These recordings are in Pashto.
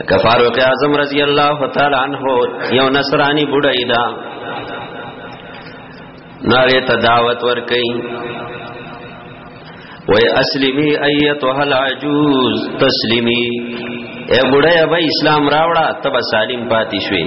لکه فاروق اعظم رضی الله تعالی عنہ یو نصرانی بډای دا ناره ته دعوت ور کوي وای اسلمی ایتها العجوز تسلیمی اے بډای به اسلام راوړه تب سالم پاتې شوی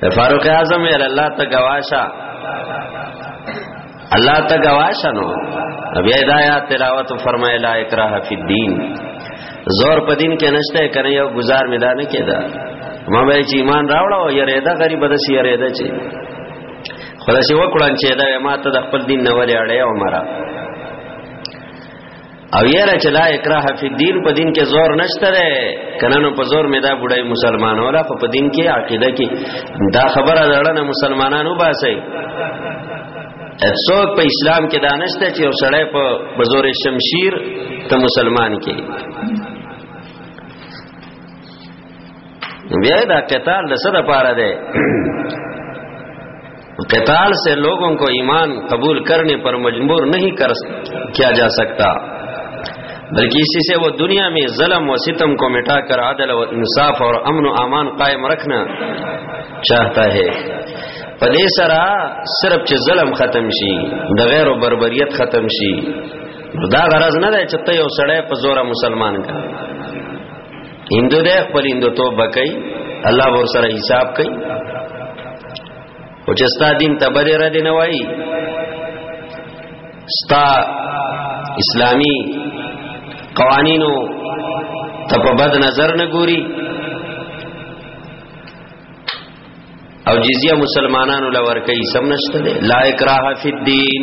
فاروق اعظم یې الله ته گواشه الله ته گواشه نو بیا دا یا تلاوت فرمای لا اکراه فی الدین زور په دین کې نشته کنه یو گزار میدا نه کېدا ما به چې ایمان راوړا او یره دا غریب د سی یره دا چې خدای سی وکړان چې دا ما ته د خپل دین نه ولې اړې او مرا او یاره چې لا اکراه فی الدین په دین کې زور نشته ده کنه نو په زور مې دا بډای مسلمان ولا په دین کې عقیده کې دا خبره دړنه مسلمانانو باسي څوک په اسلام کې دانشته چې یو سړی په بزور شمشیر ته مسلمان کې بیا دا قتال د سره پاره ده قتال سے لوگوں کو ایمان قبول کرنے پر مجبور نہیں کر کیا جا سکتا بلکہ اسی سے وہ دنیا میں ظلم و ستم کو مٹا کر عدل و انصاف اور امن و امان قائم رکھنا چاہتا ہے پدے سرا صرف چ ظلم ختم شی د غیر و بربریت ختم شی دا غرض نه ده چې ته یو سړی په زوره مسلمان کا هندو دې خپل هندو توبه کوي الله ور سره حساب کوي او چې ستا دین ته بده رد نه وای ستا اسلامی قوانینو ته په بد نظر نه ګوري او جزیه مسلمانانو لور کوي سم نشته لا اکراه فی الدین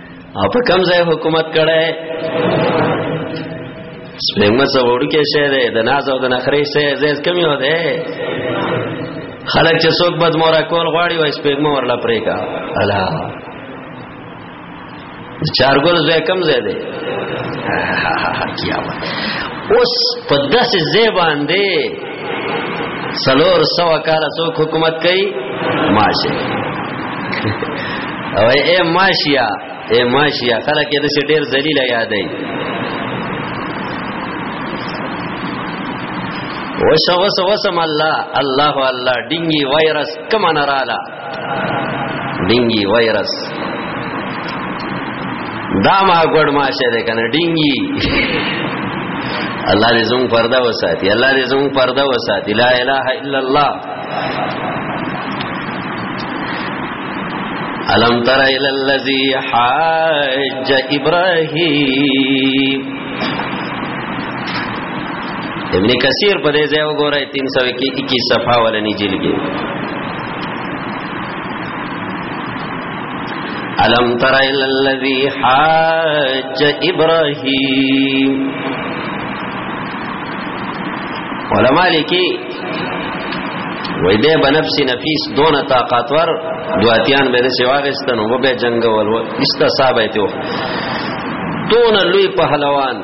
او په کم ځای حکومت کړي سپېمه څه وړو کې شه ده د ناز او د نخرې شه زیز کم یو ده خلک چې څوک بد مورا کول غواړي وای سپېمه ورلا پرې کا الا چارګل زې کم زې ده کیا اوس په داسې زې باندې سلور سو کال سو حکومت کئی ماشی او اے ماشیا اے ماشیا خلق یې د څه ډیر ذلیل یادای وسه وسه وسم الله الله الله ډینګي وایرس کما نرالا ډینګي وایرس دا ما ګډ ما شه ده کنه ډینګي الله دې زموږ پرده وساتي الله دې زموږ پرده وساتي لا اله الا الله الم تر الى الذي حاج ابراهيم ابن کثیر په دې ځای وګورئ 321 صفحه ولني جلګي الم تر الى الذي حاج ابراهيم علماء لیکي وای دې بنفس نفیس دون طاقتور دواتیان به دې واغستنو به جنگ ول استا صاحب ایتو دون لوی پهلوان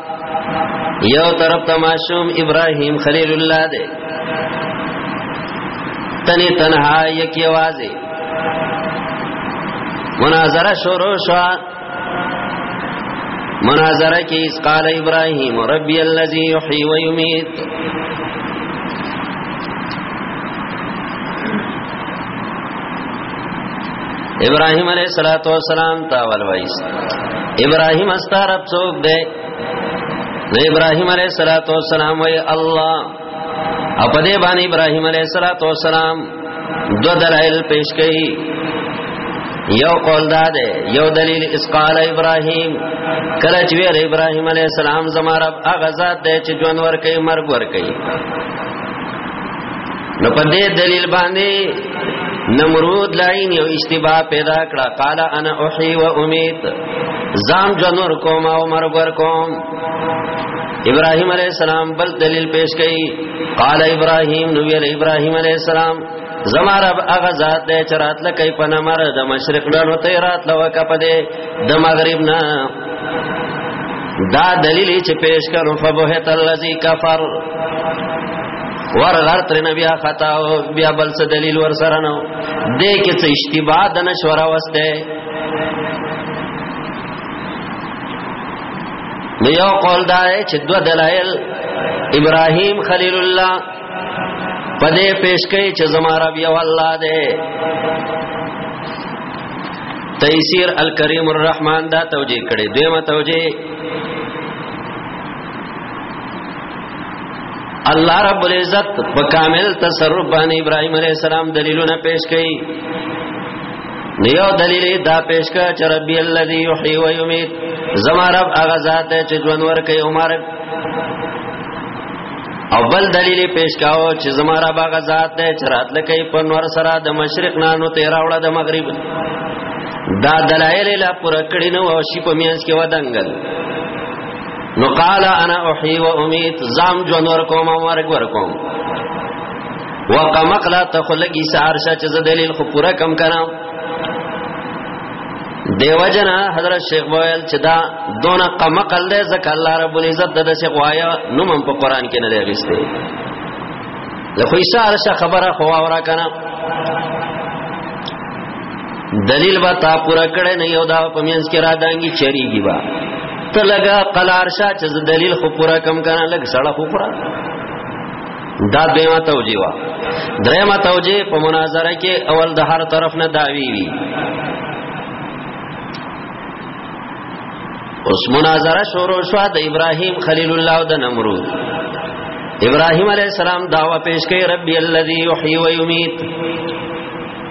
یو طرف ته ماشوم ابراهیم خلیل الله دی تنی تنها یک یوازې مناظره شروع شو مناظره کې اس قال ابراهيم ربي الذي يحيي ويميت ابراهيم عليه الصلاه والسلام تا ول وایس ابراهيم استرب څوک دی نو ابراهيم عليه الصلاه والسلام وای الله او په دې باندې ابراهيم عليه الصلاه والسلام دو دلائل پیش کړي یو قول دا ده یو دلیل اس قال ابراهيم کله چې ویل ابراهيم عليه السلام زما رب هغه ذات دی چې جوان ور کوي مرګ ور کوي نو په دې دلیل باندې نمرود لاین یو اشتباه پیدا کړه قال انا احي و امید زام جنور کوم او مرګ ور کوم ابراهيم عليه السلام بل دلیل پیش کړي قال ابراهيم نو ویل ابراهيم عليه السلام زما رب هغه ذات دی چې راتله کوي په نمر د مشرق ډنو ته راتله وکه په دې د مغرب نه دا دلیل چې پیش کړو فبهت الذی کفر ور غر تر نه بیا خطا او بیا بل څه دلیل ور سره نو دې کې څه اشتباه د نشور اوسته نو یو قول دا چې دو دلایل ابراهیم خلیل الله پدې پیش کړي چې زما رب یو الله دی تیسیر الکریم الرحمن دا توجیه کړي دیمه توجیه الله رب العزت په کامل تصرف باندې ابراهيم عليه السلام دلیلونه پیش کړي نیو دلیل دا پیش کا چې ربي الذي يحيي ويميت زما رب هغه ذات دی چې ژوند ورکوي او مارک او بل دلیل پیش کاو چې زما رب هغه ذات دی چې راتلکې په نور سره د مشرق نه نو تیرا وړه د مغرب دا دلایل لا پر کړی نو او شی په میانس کې ودانګل نو قال انا احي و اميت زام جون ور کوم مرګ ور کوم وقمقلا تخلقي سار شا چې دلیل خو پورا کم کنا دیو جنا حضرت شیخ بویل چې دا دونه قمقل دې زکه الله رب العزت د شیخ وایا نوم په قران کې نه دی غسته له خو سار شا خبره خو اورا کنا دلیل با تا پورا کړه نه یو دا پمینس کې را دانګي چریږي با ته لګا قلار شاه چې دلیل خو پورا کم کنه لګ سړه خو پورا دا دیمه توجیه وا درېمه توجیه په مناظره کې اول د هر طرف نه داوی وی اوس مناظره شروع شو د ابراهیم خلیل الله او د نمرود ابراهیم علیه السلام داوا پیش کړي ربي الذي يحيي ويميت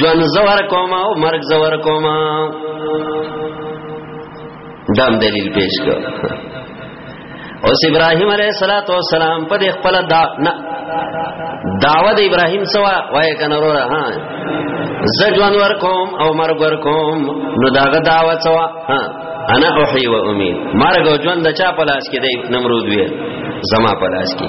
جون زور کوما او مرګ زور کوما دام دلیل پیش کړ اوس ابراهيم عليه صلوات و سلام په دې خپل دا نه داوا د ابراهيم سوا وای کنه وروره ها زجوان ورکوم او مرګ ورکوم نو داغه داوا سوا ها انا احي و امي مرګ او ژوند چا په لاس کې دی نمرود وی زما په لاس کې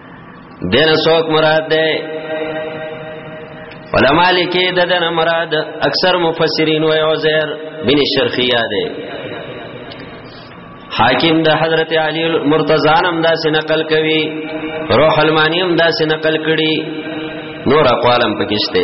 دین سوک مراد ده علماء لیکي د دنه مراد اکثر مفسرین وای عزیر بن شرخیه ده حاکم د حضرت علی مرتضی نم دا سه نقل کوي روح المانی هم دا سه نقل کړي نور اقوالم پکشته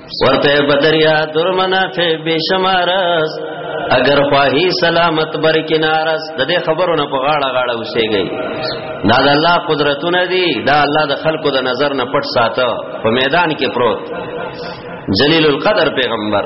ورته بدریا درمنا فی بشمارس اگر خواهی سلامت بر کنارس د دې خبرو نه په غاړه غاړه اوسېږي دا د الله قدرتونه دي دا الله د خلکو د نظر نه پټ ساته په میدان کې پروت جلیل القدر پیغمبر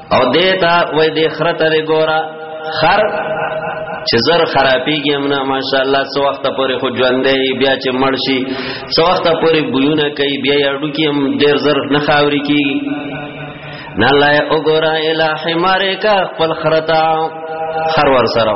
او دیتا وای دی خرته دی ګورا خر چې زر خرابېږي امنا ماشاءالله څو وخت پورې خو ژوندې بیا چې مړ شي څو وخت پورې بویونه کوي بیا یړو کې هم ډېر زر نه خاوري کیږي نه لای وګورا الہ حمارې کا خپل خرتا خر ور سره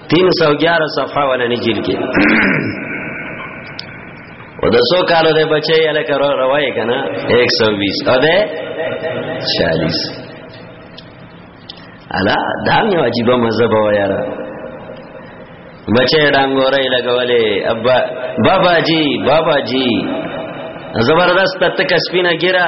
311 صفحه ولنی جیل کې او د سو کالو د بچي الک روای کنه 120 او ده 40 الا دا مې واجب مذهب و یاره بچي ډنګورې لګولې ابا بابا جی بابا جی زبردست تک سپینا ګرا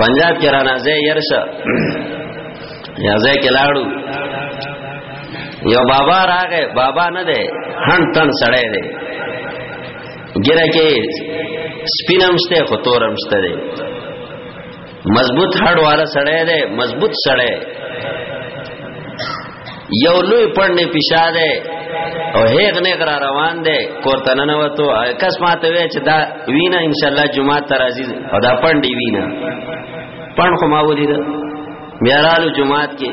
پنجاب کې را نازې يرشه یا ځای کې لاړو یو بابا راغې بابا نه دی هن تن سړی دی ګره کې سپینم شته خو تورم شته دی مضبوط هډ والا سړی دی مضبوط سړی یو لوی پړنې پښا ده او هیغ نه غرا روان ده کوته نه وته کس ماته وی چې دا وینا ان شاء الله جمعه تر عزیز او دا پړنډي وینا پړن خو ما ولید میارالو جمعه کې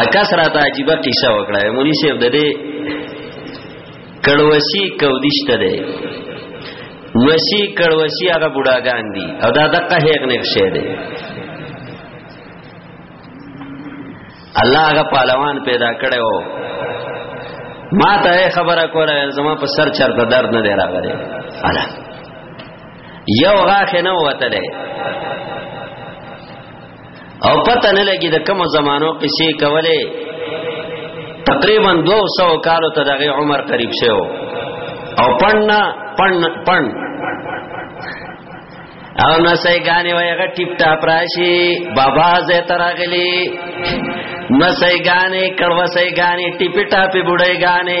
اکس را ته عجیب قصه وکړه مولوی صاحب د دې کړوسی کودیشته ده نوسی کړوسی هغه بډاګان دي او دا دقه هیغ نه شه ده الله هغه پهلوان پیدا کړی وو ما ته خبره کوله زما په سر چرته درد نه دی راغلی الا یو غاخ نه وتلې او پته نه لګي د کوم زمانو قصې کولې تقریبا 200 کالو ته دغه عمر قریب شوی او پړنا پړن پړن او نو سې غانې وای غ ټیپ ټاپ راشي بابا زه ترغلی نو سې غانې کړو سې غانې ټیپ ټاپ بډای غانې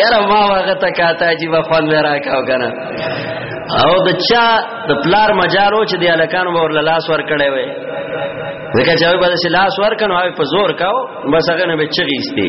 یاره ما واغه ته کاته چې و خوان ورا کاو کنه او د چا د پلار مجارو چې د الکانو ور لاس ور کړي وي ځکه چې هغه به لاس ور کنو هغه په زور کاو بس هغه نه به چغیستی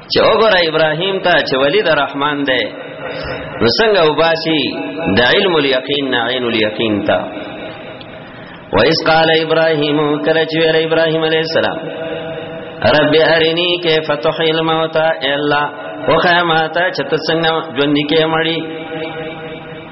چې وګوره ابراهيم ته چې ولید الرحمن دی نو څنګه وباسي د علم اليقين نه عين اليقين ته وَإِذْ قَالَ إِبْرَاهِيمُ کله چې ویل ابراهيم عليه السلام رب ارني كيف تحيي الموتى الا وخما تا چې څنګه ژوند کې مړی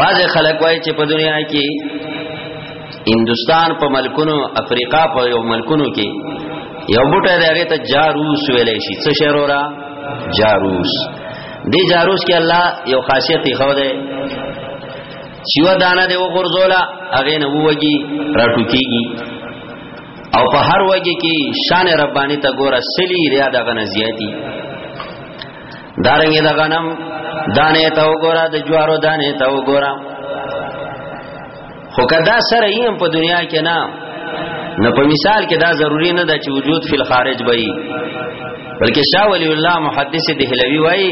بعض خلک وایي چې په دنیا کې هندستان په ملکونو افریقا په یو ملکونو کې یو بوټه دی هغه ته جاروس ویلې شي څه شعر اورا جاروس دی جاروس کې الله یو خاصیت یې خو ده چې و دانه دی وګرځولا هغه نه وږي راټوکیږي او په هر وږي کې شان ربانی ته ګوره سلی ریا دغه نه زیاتی دارنګ د غنم دانه ته وګوره د جوارو دانه ته وګوره خو کدا سره یې په دنیا کې نه نه په مثال کې دا ضروری نه ده چې وجود فل خارج وي بلکې شاه ولی الله محدث دهلوی وای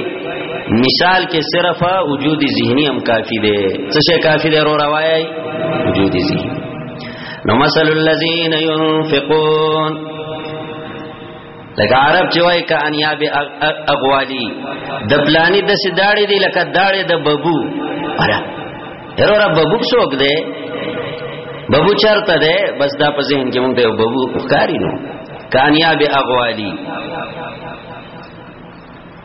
مثال کې صرف وجود ذهنی هم کافی دی څه شي کافی دی رو روایي وجود ذهنی نو مثل الذين ينفقون لکه عرب چې وای ک انیاب اغوالی د پلانی د سداړې دی لکه داړې د ببو اره هرورا ببو څوک دی ببو چرته دی بس دا په ذهن کې مونږ ته ببو ښکاری نو کانیاب اغوالی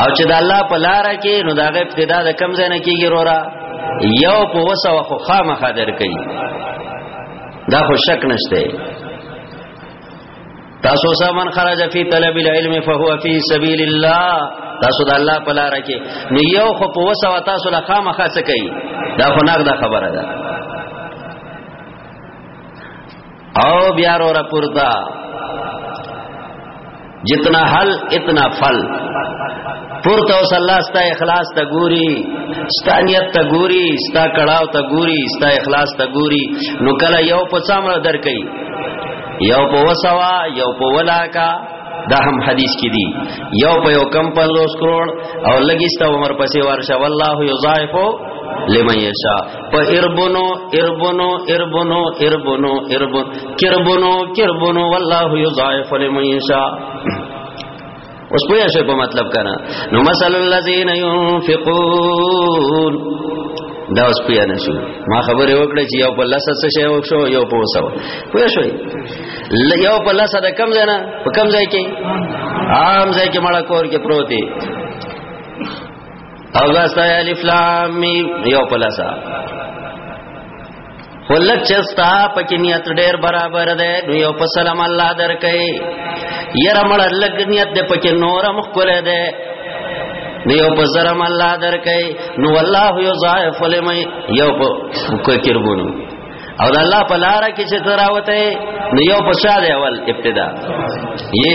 او چې د الله په لار کې نو دا غي ابتدا د کم ځای نه کیږي رورا یو په وسه خو خامخا در کوي دا خو شک نشته تاسو سامان خرج فی طلب العلم فهو فی سبیل الله تاسو د الله په لار کې نو یو خو په وسه تاسو له خامخا څه کوي دا خو نغده خبره ده او بیا رو رپورتا جتنا حل اتنا فل پورته اوس الله ستا اخلاص ته ګوري ستا نیت ته ګوري ستا کړهو ته ګوري ستا اخلاص ته ګوري نو کله یو په څامه درکې یو په وسوا یو په ولاکا دا هم حدیث کې دي یو په یو کم 50 کروڑ او لګیستا عمر پسې ورشه والله یضاعف لمن یشاء په اربونو اربونو اربونو اربونو اربون کربونو کربونو والله یضاعف لمن یشاء اوس پوهه شئ په مطلب کنه نو مثل الذين ينفقون دا اوس پوهه نشو ما خبره وکړه چې یو په لاسه څه شی وښو یو په وسو پوهه شئ یو په لاسه د کم ځای نه په کم ځای کې عام ځای کې مړه کور کې پروت دی او دا ستا الف لام میم یو پلاسا ولک چستا پکې نیت ډېر برابر ده نو یو په سلام الله درکې یره مړ لګ نیت دې پکې نورم خپل ده نو یو په زرم الله درکې نو والله یضاعف لمن یو په کوکربونو او د الله په لار کې چې تراوته نو یو په شاده اول ابتدا یې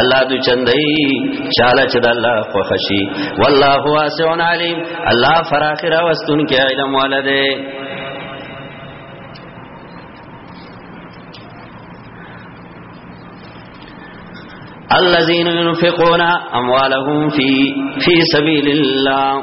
الله دو چندای چاله چې د الله خوښي والله واسع علیم الله فراخره واستون کې علم ولده الذين ينفقون اموالهم في في سبيل الله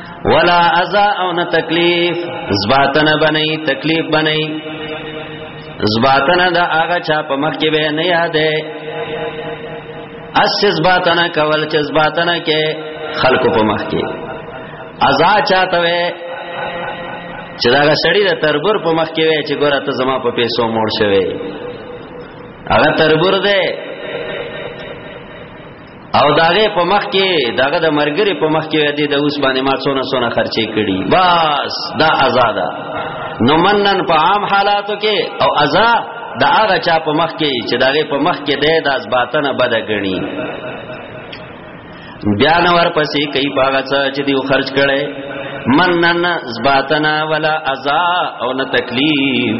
ولا ازا او نه تکلیف زباتن بنئ تکلیف بنئ زباتن دا هغه چا په مخ کې به نه یادې اس زباتن کول چې زباتن کې خلکو په مخ کې ازا چاته وې چې دا سړی د تربور په مخ کې وې چې ګوره ته زما په پیسو موړ شوې هغه تربور ده او داغه په مخ کې داغه د مرګري په مخ کې دې د اوس باندې ما څونه څونه خرچې کړي بس دا آزاده نو منن په عام حالاتو کې او ازا د هغه چا په مخ کې چې داغه په مخ کې دې د ازباتنه بد غني بیا نو ورپسې کوي پاغه چې دیو خرج کړي منن زباتنا ولا ازا او نه تکلیف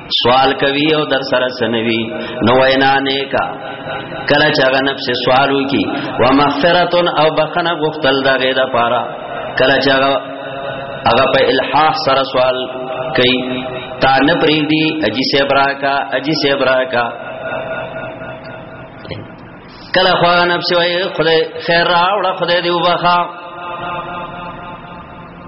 سوال کوي او در سره سنوي نو وینا نه کا کله چې هغه نفس سوالو کی و مغفرت او بخنه غفتل دغه د پاره کله چې هغه هغه په الحاح سره سوال کوي تا نه پریدي اجي سي براکا اجي سي براکا کله خو نفس وای خدای خیر راوړه خدای دی وبخا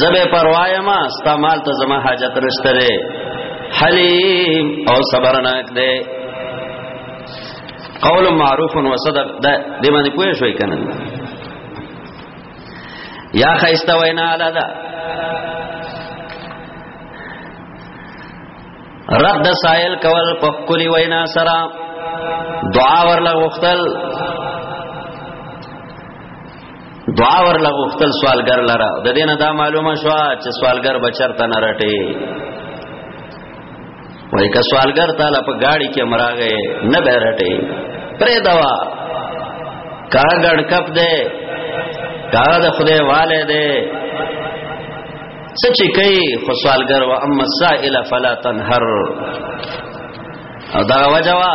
زبه پروايم استعمال ته زما حاجت نشته دی حلیم او صبرناک دی قول معروف و صدق دا دې باندې پوه شوي کنه یا خیسته وینا علا دا رد سائل کول پخکلی وینا سرا دعا ورلا غختل دعا ورله غوښتل سوالګر لره د دینه دا معلومه شو چې سوالګر بچرته نه رټي وای که سوالګر تعالی په گاڑی کې مراغه نه به رټي پرې دوا کا ګړ کپ دے کا د خدای والے دے سچې کوي خو سوالګر و اما السائل فلا تنهر او دا وجوا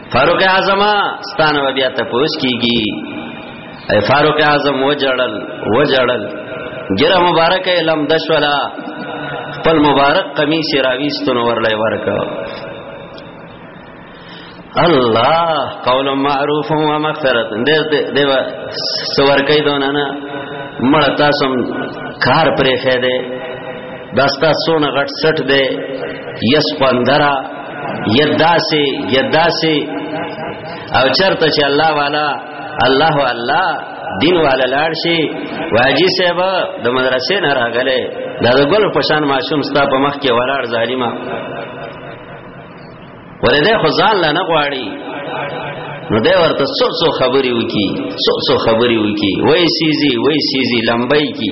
فاروق اعظم ستانه بیا ته پوس کیږي اے فاروق اعظم وجړل وجړل ګره مبارک علم دشولا خپل مبارک قمیص راويستون ورلای ورکا الله قول معروف و مغفرت دې دې سور کوي دونه نه مړ تاسو کار پرې خې دې داستا سونه غټ سټ دې یس پندرا یداسه یداسه او چرته چې الله والا الله الله دین والا لاړ شي واجی صاحب د مدرسې نه راغله دا د ګل پشان ماشوم ستا په مخ کې ولاړ ظالما ورته خو ځان لا نه غواړي نو دی ورته څو څو خبري وکي څو څو خبري وکي وای سیزي وای سیزي لمبای کی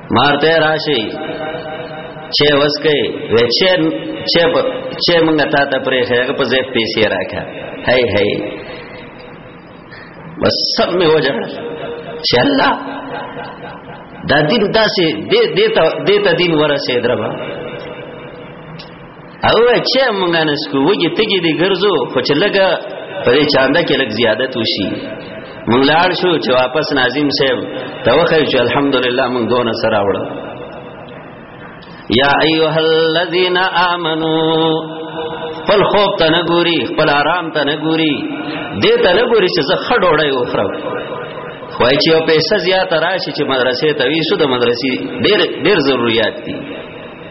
مارته راشي چې وسکه وچې چې چې موږ تا ته پرې هغه په ځای پیسې راکا هاي هاي بس سب می وجه چې الله دا دین داسې دې دې ته دین ورسې دربا او چې مونږ نه سکو وګي تګي دي ګرځو خو چې لګه په دې چاندا کې لګ زیادت وشي مونږ لاړ شو چې واپس ناظم صاحب ته وخی چې الحمدلله مونږ دونه سره وړ یا ایها الذین آمنو خپل خوب ته نه ګوري خپل آرام ته نه ګوري دې ته نه ګوري چې زه خډوړای وخرم خوای چې او پیسې زیات راشي چې مدرسې ته ویسو د مدرسې ډېر ډېر ضرورت دي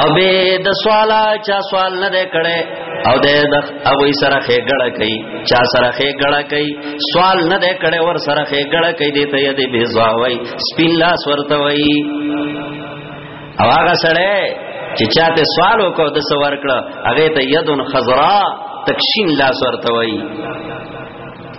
او به د سوالا چا سوال نه ده کړي او د هغه سره خېګړه کوي چا سره خېګړه کوي سوال نه ده کړي ور سره خېګړه کوي دې ته دې بيزاوي سپین لاس ورته وي او هغه سره چې چاته سوال وکاو د سوار کړه هغه ته یدن خضرا تکشین لاس ورته وي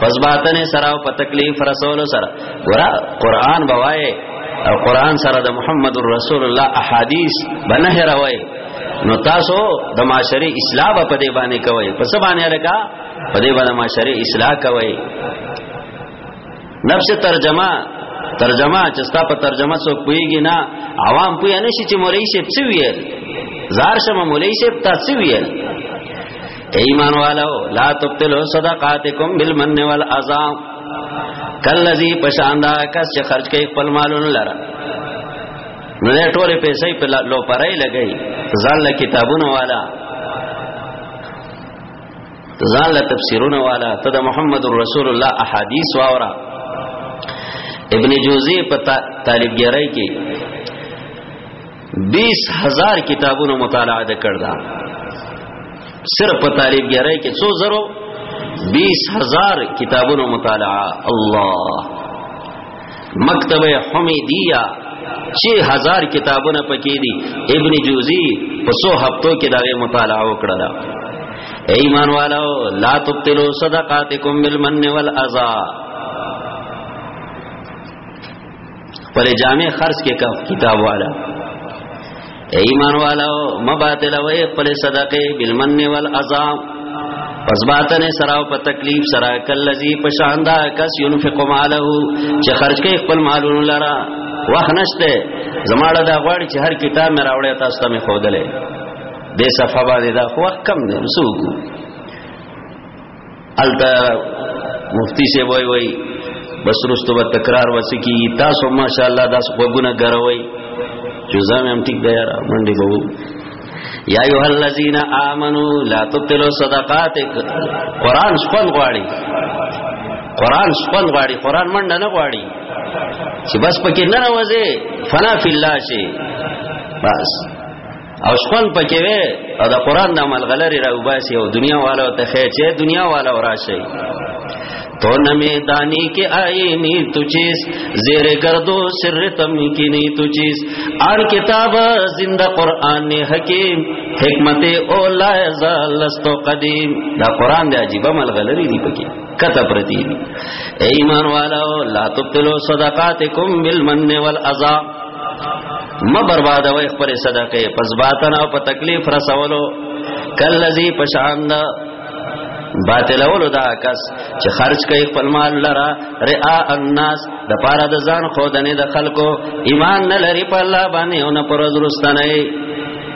پس باطن سره او په تکلیف رسول سره ورا قران بوای او قران سره د محمد رسول الله احادیث بنه راوي نو تاسو د معاشري اصلاح په دې باندې کوي په څه باندې لکه په دې باندې معاشري اصلاح کوي نفس ترجمه ترجمه چې ستا په ترجمه څوک پويږي نه عوام پوي نه شي چې مولوي شپ څه ویل زار شمه مولوي شپ تاسو ویل ایمان والو لا تبتلو صدقاتکم بالمن والاذا کلذي پشاندا کس چې خرج کوي خپل مالونه لره نو دې ټوله پیسې په لو پرای لګي ځان له کتابونو والا ځان له تفسیرونو والا ته د محمد رسول الله احادیث واورا ابن جوزی په طالبګرای کې بیس هزار کتابونو مطالعه د کړدا صرف په طالب ګرای کې څو زرو بیس هزار کتابونو مطالعه الله مکتبه حمیدیه چه هزار کتابونه پکې دي ابن جوزی په سو هفتو کې دغه مطالعه وکړه اے ایمان والو لا تبتلو صدقاتکم بالمن والعذاب پر جامع خرج کې کا کتاب والا اے ایمان والا مباتل وې پر صدقه بالمن والعذا پس باتنه سراو په تکلیف سرا کلذي پشاندا کس ينفق ماله چې خرج کوي خپل مالونو لرا وخت نشته زماړه دا غواړي چې هر کتاب مې راوړی تاسو ته مې خودلې دې صفه باندې دا خو کم نه وسوګو التا مفتی سے وای وای بس رستو به تکرار وسکی تاسو ماشاءالله داس وګونه ګروي جزام هم ټیک دی یار منډي بو یا ایه الذین آمنو لا تبطلوا صدقاتک قران شپن غواړي قران شپن غواړي قران منډه نه غواړي چې بس پکې نه راوځي فنا فی الله شي بس او شپن پکې وې او د قران د عمل غلری را وباسي او دنیا والو ته خې چې دنیا والو راشي تو نمی دانی کے آئی نی تجیس زیر گردو سر تم کی نی تجیس آر کتاب زندہ قرآن حکیم حکمت اولا زالستو قدیم دا قرآن دے عجیبہ ملغلری دی پکی کته پرتی دی اے ایمان والو لا تبتلو صدقاتکم بالمن والاذا ما برباد وای خپل صدقه پس باطن او په تکلیف رسولو کلذي پشاند باطلولو دا کس چې خرج کوي خپل مال لرا رعا الناس د پاره د ځان خودنه د خلکو ایمان نه لري په الله باندې او نه پر ورستنه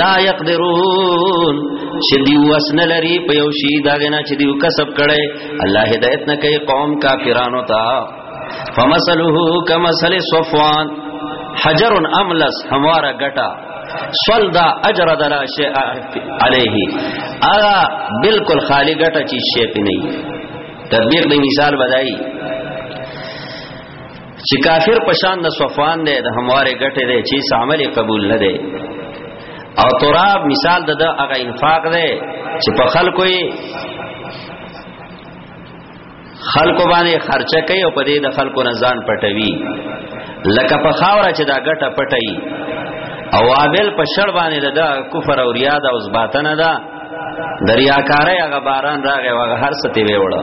لا يقدرون چې دی وسن لري په یو شی دا غنا چې دی کسب کړي الله هدایت نه کوي قوم کافرانو ته فمثله كمثل صفوان حجر املس همواره غټا سول دا اجر دلا شی علیه اغا بالکل خالی غټا چی شی پی نه تطبیق دی مثال بدای چې کافر پشان د صفوان دی د همواره ګټه دی چې عمل قبول نه دی او تراب مثال د هغه انفاق دی چې په خلکو یې خلکو باندې خرچه کوي او په دې د خلکو نه ځان پټوي لکه په خاوره چې دا ګټه پټي او اوابل په شړ باندې د کفر او ریا د اوس باطن ده دریاکارې هغه باران راغی هغه هر څه تی ویوړه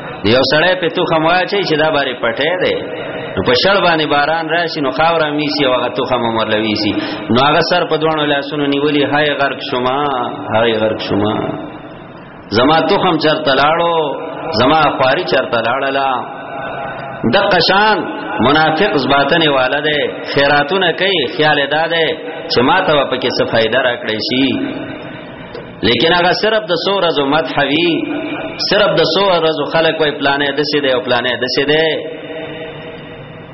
یو سړی په تو خموا چي چې دا باري پټه ده نو په شړ باندې باران راشي نو خاور میسي او هغه تو خمو مرلوي سي نو هغه سر په دوانو لاسونو نیولي هاي غرق شما هاي غرق شما زما تو خم چرته لاړو زما خواري چرته لاړلا د قشان منافق زباتنه والا ده خیراتونه کوي خیال ادا ده چې ما ته په کې څه فائدہ راکړي شي لیکن هغه صرف د سور ازو مدحوی صرف د سور ازو خلق وای پلانې د سې دی او پلانې د سې دی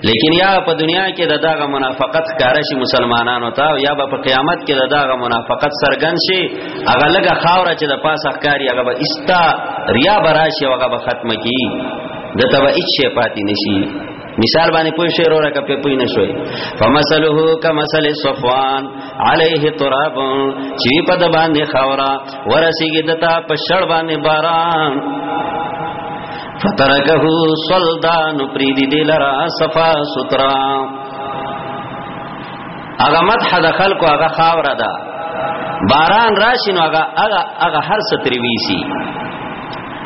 لیکن یا په دنیا کې د داغه منافقت ښکار شي مسلمانانو ته یا په قیامت کې د داغه منافقت سرګن شي هغه لګه خاوره چې د پاسه ښکاری هغه به استا ریا براشي هغه به ختم کی د تبع هیڅ شی پاتې نشي مثال باندې پوه شئ وروره که پوه نه شوي فمثله کمثل صفوان عليه تراب چې په د باندې خاورا ورسیږي دتا په شړ باندې باران فترکه سلطان پریدی دلرا صفا سترا اغه مدح د خلکو اغه خاوره ده باران راشي نو هغه هغه هغه هر ستریوي سي